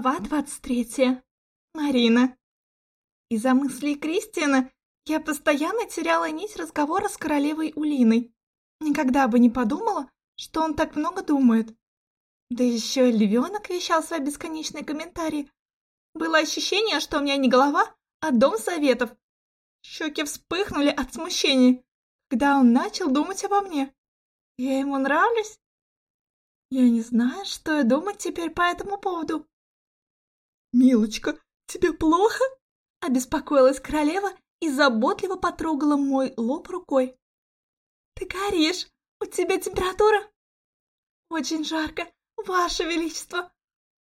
Глава 23. Марина. Из-за мыслей Кристиана я постоянно теряла нить разговора с королевой Улиной. Никогда бы не подумала, что он так много думает. Да еще и львенок вещал свои бесконечные комментарии. Было ощущение, что у меня не голова, а дом советов. Щеки вспыхнули от смущения, когда он начал думать обо мне. Я ему нравлюсь? Я не знаю, что я думать теперь по этому поводу. «Милочка, тебе плохо?» — обеспокоилась королева и заботливо потрогала мой лоб рукой. «Ты горишь! У тебя температура?» «Очень жарко, Ваше Величество!»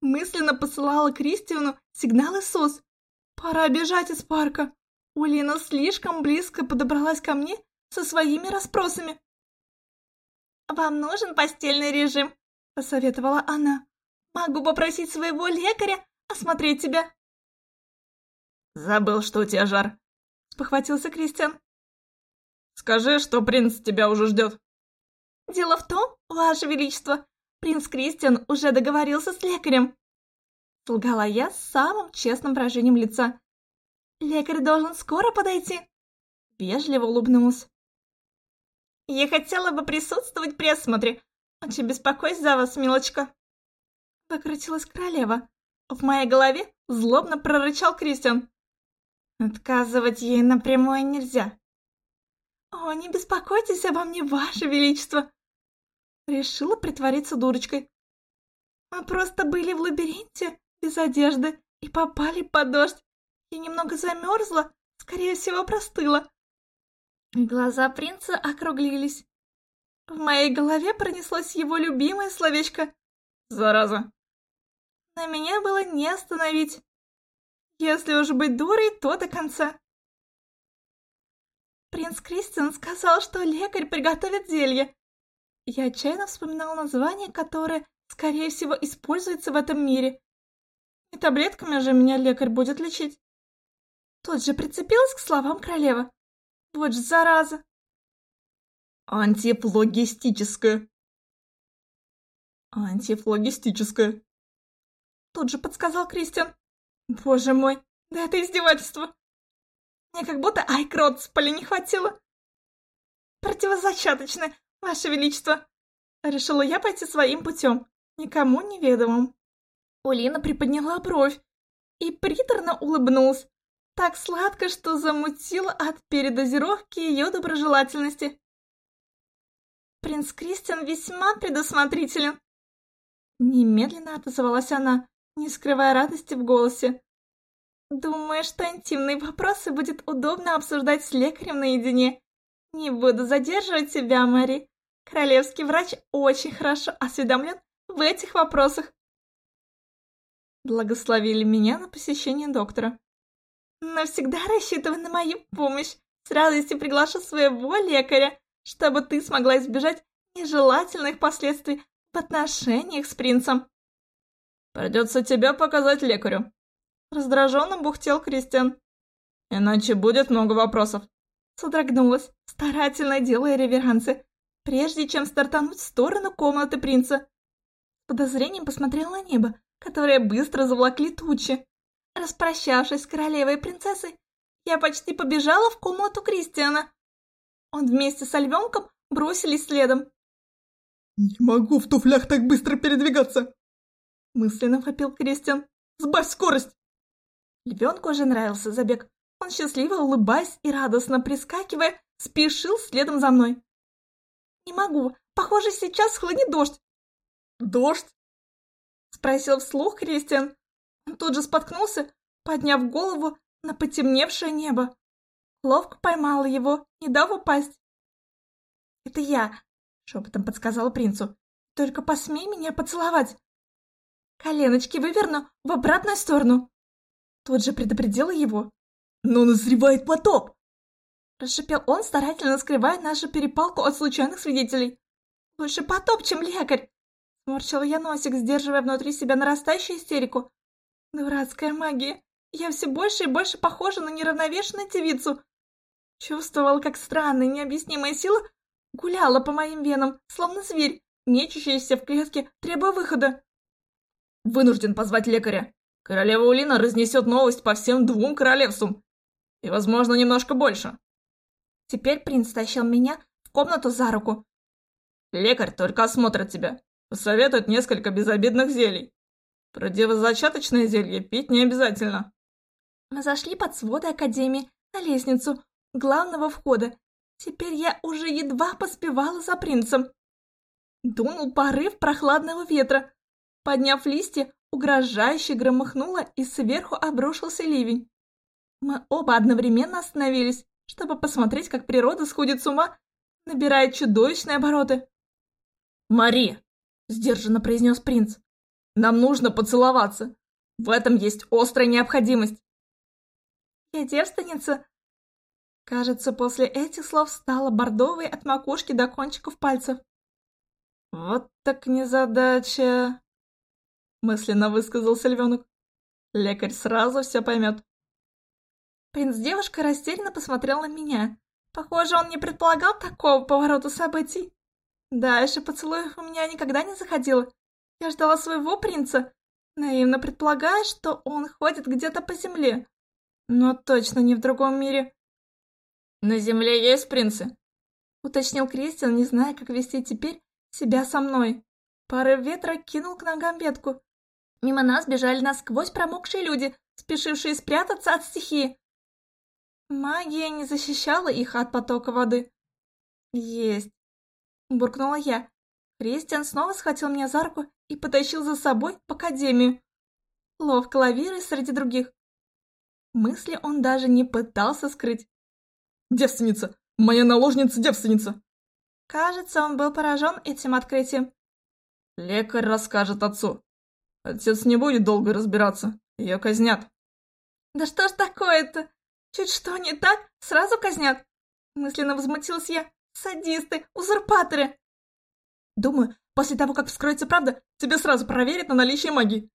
Мысленно посылала Кристиану сигналы СОС. «Пора бежать из парка!» Улина слишком близко подобралась ко мне со своими расспросами. «Вам нужен постельный режим?» – посоветовала она. «Могу попросить своего лекаря осмотреть тебя. Забыл, что у тебя жар. Спохватился Кристиан. Скажи, что принц тебя уже ждет. Дело в том, ваше величество, принц Кристиан уже договорился с лекарем. Солгала я с самым честным выражением лица. Лекарь должен скоро подойти. Вежливо улыбнулась. Я хотела бы присутствовать при осмотре. Очень беспокоюсь за вас, милочка. Выкрутилась королева. В моей голове злобно прорычал Кристиан. Отказывать ей напрямую нельзя. «О, не беспокойтесь обо мне, Ваше Величество!» Решила притвориться дурочкой. Мы просто были в лабиринте без одежды и попали под дождь. Я немного замерзла, скорее всего, простыла. Глаза принца округлились. В моей голове пронеслось его любимое словечко «Зараза!» Но меня было не остановить. Если уж быть дурой, то до конца. Принц Кристиан сказал, что лекарь приготовит зелье. Я отчаянно вспоминал название, которое, скорее всего, используется в этом мире. И таблетками же меня лекарь будет лечить. Тут же прицепилась к словам королева. Вот же зараза. Антифлогистическое. Антифлогистическое. Тут же подсказал Кристиан. Боже мой, да это издевательство. Мне как будто айкрот с поля не хватило. Противозачаточное, Ваше Величество. Решила я пойти своим путем, никому неведомым. Улина приподняла бровь и приторно улыбнулась. Так сладко, что замутила от передозировки ее доброжелательности. Принц Кристиан весьма предусмотрителен. Немедленно отозвалась она не скрывая радости в голосе. «Думаю, что интимные вопросы будет удобно обсуждать с лекарем наедине. Не буду задерживать тебя, Мэри. Королевский врач очень хорошо осведомлен в этих вопросах». Благословили меня на посещение доктора. «Навсегда рассчитывай на мою помощь. С радостью приглашу своего лекаря, чтобы ты смогла избежать нежелательных последствий в отношениях с принцем». Придется тебя показать лекарю. Раздраженно бухтел Кристиан. Иначе будет много вопросов. Содрогнулась, старательно делая реверансы, прежде чем стартануть в сторону комнаты принца. Подозрением посмотрела на небо, которое быстро заволокли тучи. Распрощавшись с королевой и принцессой, я почти побежала в комнату Кристиана. Он вместе с львенком бросились следом. «Не могу в туфлях так быстро передвигаться!» Мысленно вопил Кристиан. «Сбавь скорость!» Львенку уже нравился забег. Он счастливо улыбаясь и радостно прискакивая, спешил следом за мной. «Не могу. Похоже, сейчас схлынет дождь». «Дождь?» Спросил вслух Кристиан. Он тут же споткнулся, подняв голову на потемневшее небо. Ловко поймала его, не дав упасть. «Это я», — шепотом подсказала принцу. «Только посмей меня поцеловать». Коленочки выверну в обратную сторону. Тут же предупредила его. Но назревает потоп! Расшипел он, старательно скрывая нашу перепалку от случайных свидетелей. Лучше потоп, чем лекарь. Сморщила я носик, сдерживая внутри себя нарастающую истерику. Дурацкая магия. Я все больше и больше похожа на неравновешенную девицу. Чувствовала, как странная, необъяснимая сила гуляла по моим венам, словно зверь, мечущийся в клетке, требуя выхода. Вынужден позвать лекаря. Королева Улина разнесет новость по всем двум королевствам. И, возможно, немножко больше. Теперь принц тащил меня в комнату за руку. Лекарь только осмотрит тебя. Посоветует несколько безобидных зелий. Противозачаточное зелье пить не обязательно. Мы зашли под своды Академии на лестницу главного входа. Теперь я уже едва поспевала за принцем. Дунул порыв прохладного ветра. Подняв листья, угрожающе громыхнуло и сверху обрушился ливень. Мы оба одновременно остановились, чтобы посмотреть, как природа сходит с ума, набирая чудовищные обороты. «Мари!» — сдержанно произнес принц. «Нам нужно поцеловаться. В этом есть острая необходимость». «Я девственница?» Кажется, после этих слов стала бордовой от макушки до кончиков пальцев. «Вот так незадача!» Мысленно высказался львенок. Лекарь сразу все поймет. Принц девушка растерянно посмотрел на меня. Похоже, он не предполагал такого поворота событий. Дальше поцелуев у меня никогда не заходило. Я ждала своего принца, наивно предполагая, что он ходит где-то по земле. Но точно не в другом мире. «На земле есть принцы?» Уточнил Кристиан, не зная, как вести теперь себя со мной. Порыв ветра кинул к ногам ветку. Мимо нас бежали насквозь промокшие люди, спешившие спрятаться от стихии. Магия не защищала их от потока воды. «Есть!» — буркнула я. Кристиан снова схватил меня за руку и потащил за собой в академию. Ловко лавируя среди других. Мысли он даже не пытался скрыть. «Девственница! Моя наложница девственница!» Кажется, он был поражен этим открытием. Лекарь расскажет отцу. Отец не будет долго разбираться. Ее казнят. Да что ж такое-то? Чуть что не так, сразу казнят. Мысленно возмутилась я. Садисты, узурпаторы. Думаю, после того, как вскроется правда, тебя сразу проверят на наличие магии.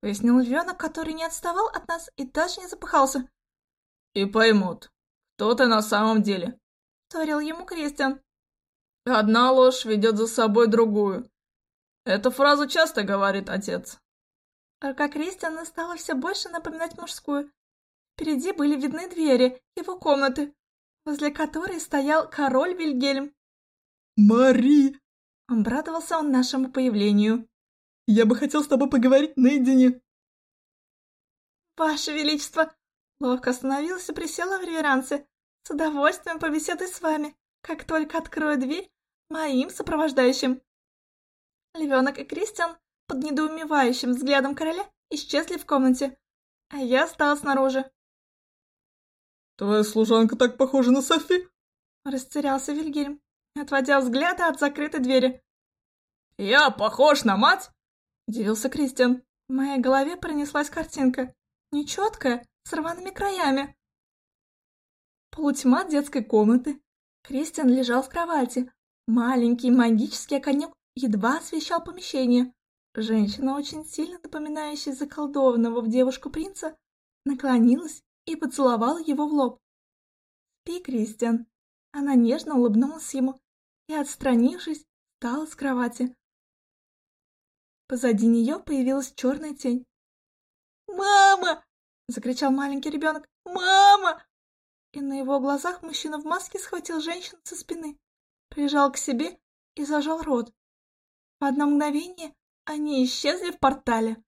Пояснил львенок, который не отставал от нас и даже не запыхался. И поймут, кто ты на самом деле. Творил ему Кристиан. Одна ложь ведет за собой другую. Эту фразу часто говорит отец. Рука Кристиана стала все больше напоминать мужскую. Впереди были видны двери его комнаты, возле которой стоял король Вильгельм. «Мари!» Обрадовался он нашему появлению. «Я бы хотел с тобой поговорить наедине». «Ваше Величество!» Ловко остановился и присела в реверансе. «С удовольствием побеседуй с вами, как только открою дверь моим сопровождающим». Львенок и Кристиан под недоумевающим взглядом короля исчезли в комнате, а я стала снаружи. «Твоя служанка так похожа на Софи?» Растерялся Вильгельм, отводя взгляды от закрытой двери. «Я похож на мать?» Удивился Кристиан. В моей голове пронеслась картинка. Нечеткая, с рваными краями. Полутьма детской комнаты. Кристиан лежал в кровати. Маленький магический огонек едва освещал помещение. Женщина, очень сильно напоминающая заколдованного в девушку принца, наклонилась и поцеловала его в лоб. «Спи, Кристиан!» Она нежно улыбнулась ему и, отстранившись, встала с кровати. Позади нее появилась черная тень. «Мама!» — закричал маленький ребенок. «Мама!» И на его глазах мужчина в маске схватил женщину со спины, прижал к себе и зажал рот. В одно мгновение они исчезли в портале.